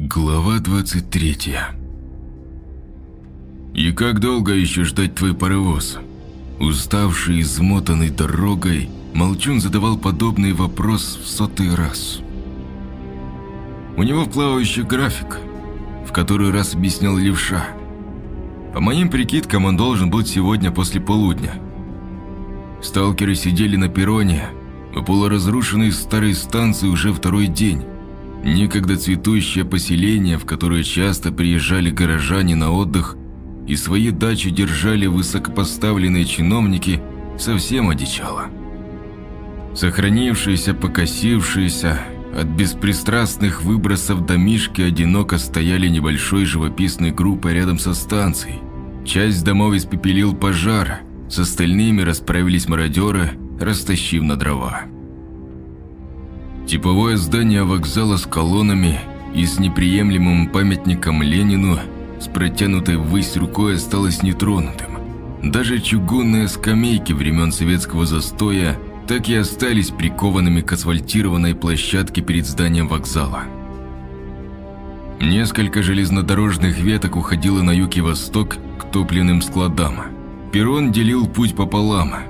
Глава 23 «И как долго еще ждать твой паровоз?» Уставший, измотанный дорогой, Молчун задавал подобный вопрос в сотый раз. У него плавающий график, в который раз объяснял левша. По моим прикидкам, он должен быть сегодня после полудня. Сталкеры сидели на перроне, у полуразрушенной старой станции уже второй день. Некогда цветущее поселение, в которое часто приезжали горожане на отдых и свои дачи держали высокопоставленные чиновники, совсем одичало. Сохранившиеся, покосившиеся, от беспристрастных выбросов домишки одиноко стояли небольшой живописной группой рядом со станцией. Часть домов испепелил пожар, с остальными расправились мародеры, растащив на дрова. Типовое здание вокзала с колоннами и с неприемлемым памятником Ленину с протянутой ввысь рукой осталось нетронутым. Даже чугунные скамейки времен советского застоя так и остались прикованными к асфальтированной площадке перед зданием вокзала. Несколько железнодорожных веток уходило на юг и восток к топливным складам. Перрон делил путь пополам –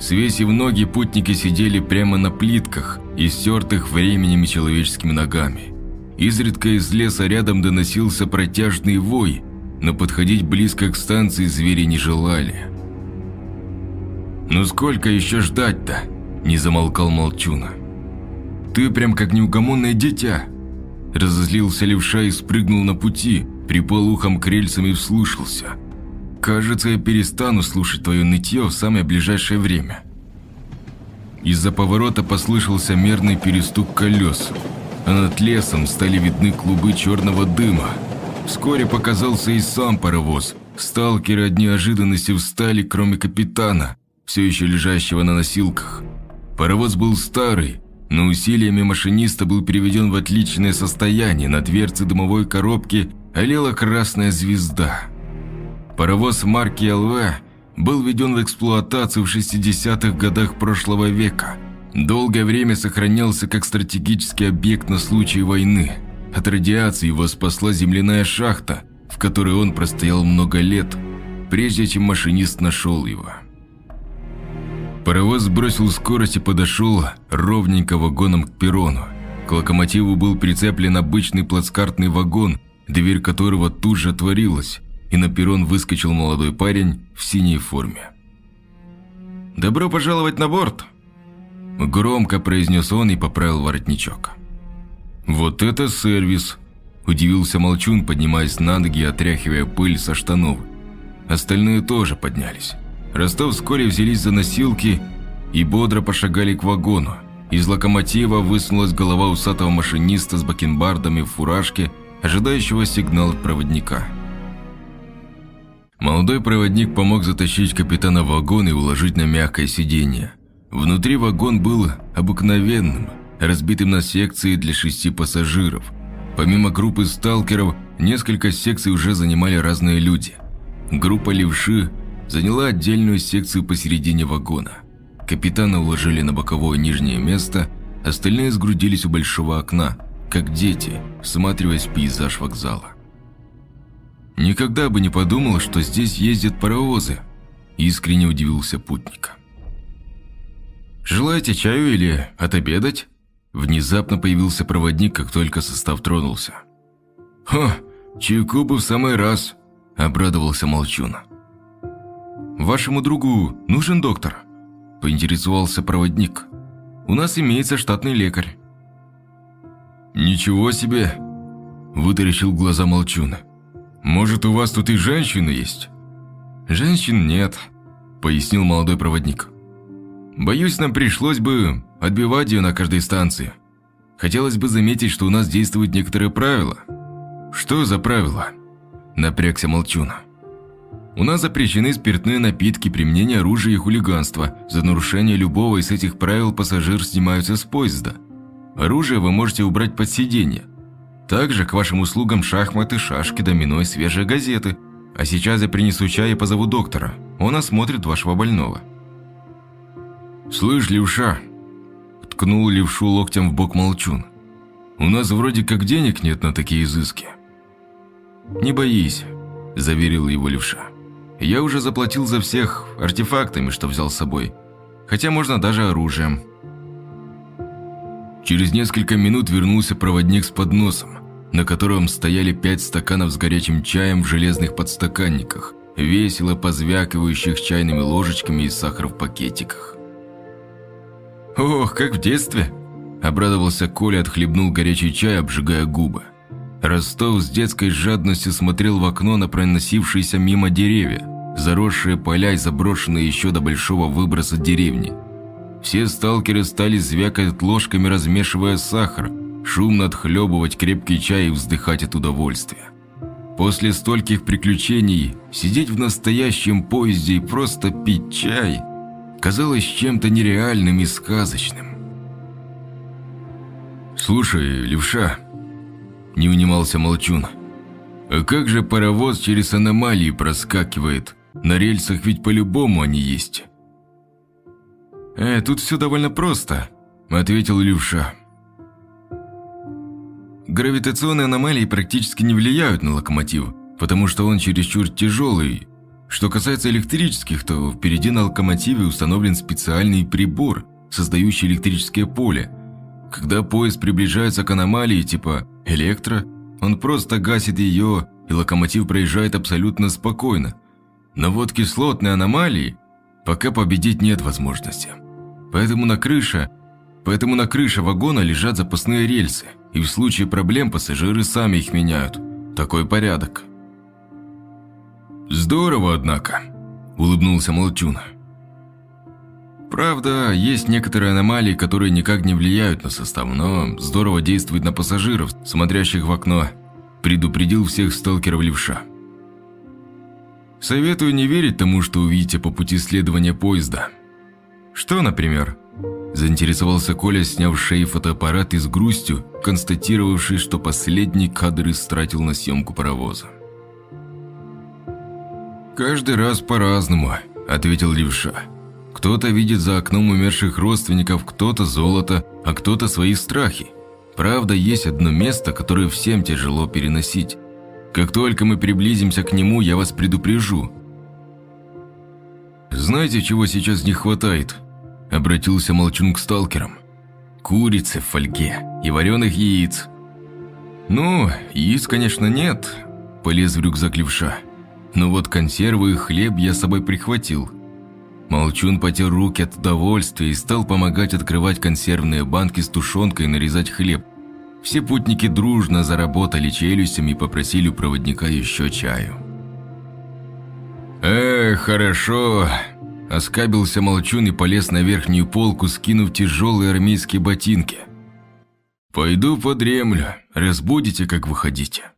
Свесив ноги, путники сидели прямо на плитках, истертых временем человеческими ногами. Изредка из леса рядом доносился протяжный вой, но подходить близко к станции звери не желали. «Ну сколько еще ждать-то?» – не замолкал Молчуна. «Ты прям как неугомонное дитя!» Разозлился левша и спрыгнул на пути, припал ухом к рельсам и вслушался – Кажется, я перестану слушать твое нытье в самое ближайшее время. Из-за поворота послышался мерный перестук колес, а над лесом стали видны клубы черного дыма. Вскоре показался и сам паровоз. Сталкеры от неожиданности встали, кроме капитана, все еще лежащего на носилках. Паровоз был старый, но усилиями машиниста был приведен в отличное состояние. На дверце дымовой коробки олела красная звезда – Паровоз марки ЛВ был введен в эксплуатацию в 60-х годах прошлого века. Долгое время сохранялся как стратегический объект на случай войны. От радиации его спасла земляная шахта, в которой он простоял много лет, прежде чем машинист нашел его. Паровоз сбросил скорость и подошел ровненько вагоном к перрону. К локомотиву был прицеплен обычный плацкартный вагон, дверь которого тут же отворилась, и на перрон выскочил молодой парень в синей форме. «Добро пожаловать на борт!» Громко произнес он и поправил воротничок. «Вот это сервис!» – удивился Молчун, поднимаясь на ноги и отряхивая пыль со штанов. Остальные тоже поднялись. Ростов вскоре взялись за носилки и бодро пошагали к вагону. Из локомотива высунулась голова усатого машиниста с бакенбардами в фуражке, ожидающего сигнала от проводника – Молодой проводник помог затащить капитана в вагон и уложить на мягкое сиденье. Внутри вагон был обыкновенным, разбитым на секции для шести пассажиров. Помимо группы сталкеров, несколько секций уже занимали разные люди. Группа левши заняла отдельную секцию посередине вагона. Капитана уложили на боковое нижнее место, остальные сгрудились у большого окна, как дети, всматриваясь в пейзаж вокзала. Никогда бы не подумал, что здесь ездят паровозы. Искренне удивился путник. «Желаете чаю или отобедать?» Внезапно появился проводник, как только состав тронулся. «Ха, чайку бы в самый раз», – обрадовался Молчун. «Вашему другу нужен доктор?» – поинтересовался проводник. «У нас имеется штатный лекарь». «Ничего себе!» – вытаращил глаза Молчуна. Может, у вас тут и женщины есть?» «Женщин нет», – пояснил молодой проводник. «Боюсь, нам пришлось бы отбивать ее на каждой станции. Хотелось бы заметить, что у нас действуют некоторые правила». «Что за правила?» – напрягся Молчуна. «У нас запрещены спиртные напитки, применение оружия и хулиганство. За нарушение любого из этих правил пассажир снимается с поезда. Оружие вы можете убрать под сиденье, также к вашим услугам шахматы, шашки, домино и свежие газеты. А сейчас я принесу чай и позову доктора. Он осмотрит вашего больного». «Слышь, левша!» Ткнул левшу локтем в бок молчун. У нас вроде как денег нет на такие изыски». «Не боись», – заверил его левша. «Я уже заплатил за всех артефактами, что взял с собой. Хотя можно даже оружием». Через несколько минут вернулся проводник с подносом, на котором стояли пять стаканов с горячим чаем в железных подстаканниках, весело позвякивающих чайными ложечками и сахар в пакетиках. «Ох, как в детстве!» – обрадовался Коля, отхлебнул горячий чай, обжигая губы. Ростов с детской жадностью смотрел в окно на проносившиеся мимо деревья, заросшие поля и заброшенные еще до большого выброса деревни. Все сталкеры стали звякать ложками, размешивая сахар, шумно отхлебывать крепкий чай и вздыхать от удовольствия. После стольких приключений сидеть в настоящем поезде и просто пить чай казалось чем-то нереальным и сказочным. «Слушай, левша», не унимался Молчун. «А как же паровоз через аномалии проскакивает? На рельсах ведь по-любому они есть». «Э, тут все довольно просто», – ответил Левша. Гравитационные аномалии практически не влияют на локомотив, потому что он чересчур тяжелый. Что касается электрических, то впереди на локомотиве установлен специальный прибор, создающий электрическое поле. Когда поезд приближается к аномалии типа электро, он просто гасит ее, и локомотив проезжает абсолютно спокойно. Но вот кислотные аномалии пока победить нет возможности. Поэтому на крыше, поэтому на крыше вагона лежат запасные рельсы, и в случае проблем пассажиры сами их меняют. Такой порядок. «Здорово, однако», – улыбнулся Молчун. Правда, есть некоторые аномалии, которые никак не влияют на состав, но здорово действуют на пассажиров, смотрящих в окно. Предупредил всех сталкеров левша. Советую не верить тому, что увидите по пути следования поезда. Что, например? Заинтересовался Коля, сняв с шеи фотоаппарат и с грустью, констатировавший, что последний кадр истратил на съемку паровоза. «Каждый раз по-разному», – ответил левша. Кто-то видит за окном умерших родственников, кто-то золото, а кто-то свои страхи. Правда, есть одно место, которое всем тяжело переносить. Как только мы приблизимся к нему, я вас предупрежу. «Знаете, чего сейчас не хватает?» – обратился Молчун к сталкерам. «Курицы в фольге и вареных яиц». «Ну, яиц, конечно, нет», – полез в рюкзак левша. «Но вот консервы и хлеб я с собой прихватил». Молчун потер руки от удовольствия и стал помогать открывать консервные банки с тушенкой и нарезать хлеб. Все путники дружно заработали челюстями и попросили у проводника еще чаю. «Эх, хорошо!» Оскабился Молчун и полез на верхнюю полку, скинув тяжелые армейские ботинки. «Пойду подремлю, разбудите, как выходите».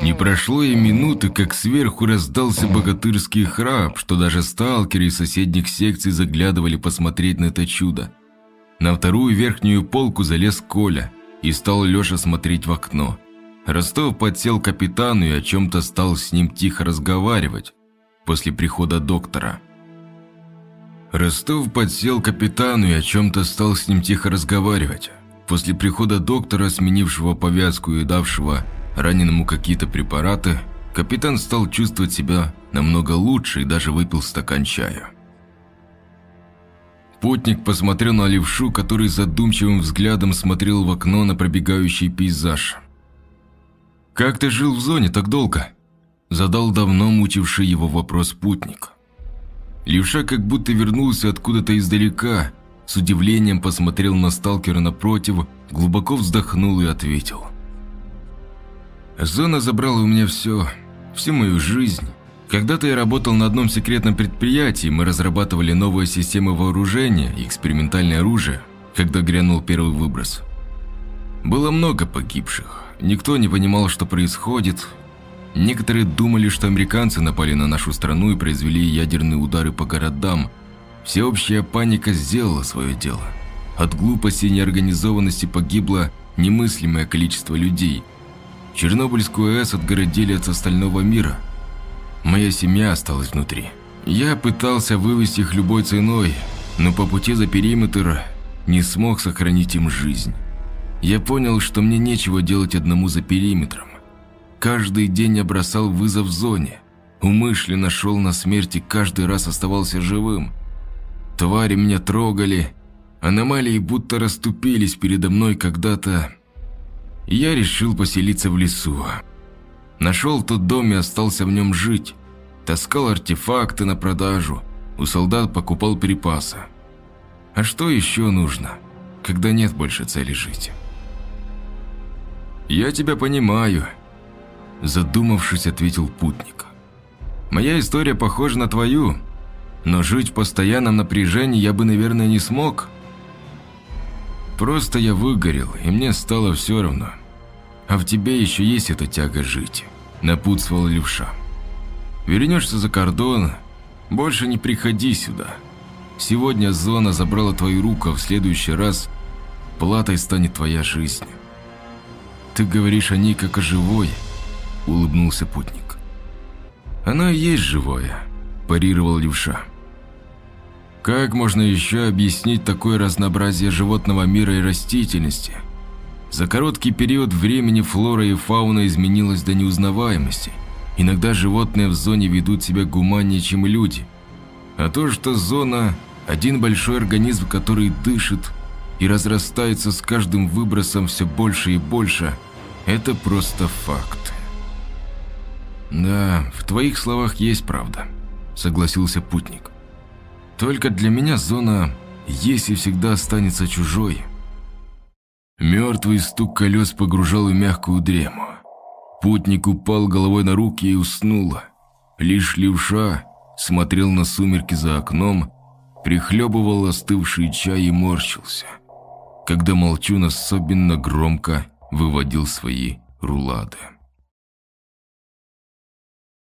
Не прошло и минуты, как сверху раздался богатырский храп, что даже сталкеры из соседних секций заглядывали посмотреть на это чудо. На вторую верхнюю полку залез Коля и стал Леша смотреть в окно. Ростов подсел капитану и о чем-то стал с ним тихо разговаривать после прихода доктора. Ростов подсел к капитану и о чем-то стал с ним тихо разговаривать. После прихода доктора, сменившего повязку и давшего раненому какие-то препараты, капитан стал чувствовать себя намного лучше и даже выпил стакан чая. Путник посмотрел на левшу, который задумчивым взглядом смотрел в окно на пробегающий пейзаж. «Как ты жил в зоне так долго?» – задал давно мучивший его вопрос путник. Левша как будто вернулся откуда-то издалека, с удивлением посмотрел на сталкера напротив, глубоко вздохнул и ответил – Зона забрала у меня все, всю мою жизнь. Когда-то я работал на одном секретном предприятии, мы разрабатывали новые системы вооружения и экспериментальное оружие, когда грянул первый выброс. Было много погибших, никто не понимал, что происходит. Некоторые думали, что американцы напали на нашу страну и произвели ядерные удары по городам. Всеобщая паника сделала свое дело. От глупости и неорганизованности погибло немыслимое количество людей – Чернобыльскую АЭС отгородили от остального мира. Моя семья осталась внутри. Я пытался вывести их любой ценой, но по пути за периметр не смог сохранить им жизнь. Я понял, что мне нечего делать одному за периметром. Каждый день я бросал вызов зоне. Умышленно шел на смерть и каждый раз оставался живым. Твари меня трогали, аномалии будто расступились передо мной когда-то. Я решил поселиться в лесу. Нашел тот дом и остался в нем жить. Таскал артефакты на продажу, у солдат покупал припасы. А что еще нужно, когда нет больше цели жить? «Я тебя понимаю», – задумавшись, ответил путник. «Моя история похожа на твою, но жить в постоянном напряжении я бы, наверное, не смог. Просто я выгорел, и мне стало все равно. А в тебе еще есть эта тяга жить», – напутствовал левша. «Вернешься за кордон, больше не приходи сюда. Сегодня зона забрала твою руку, а в следующий раз платой станет твоя жизнь». «Ты говоришь о ней как о живой», – улыбнулся путник. «Она есть живое», – парировал левша. «Как можно еще объяснить такое разнообразие животного мира и растительности? За короткий период времени флора и фауна изменилась до неузнаваемости. Иногда животные в зоне ведут себя гуманнее, чем люди. А то, что зона – один большой организм, который дышит и разрастается с каждым выбросом все больше и больше – это просто факт. Да, в твоих словах есть правда, согласился путник. Только для меня зона есть и всегда останется чужой. Мертвый стук колес погружал в мягкую дрему. Путник упал головой на руки и уснул. Лишь левша смотрел на сумерки за окном, прихлебывал остывший чай и морщился, когда молчун особенно громко выводил свои рулады.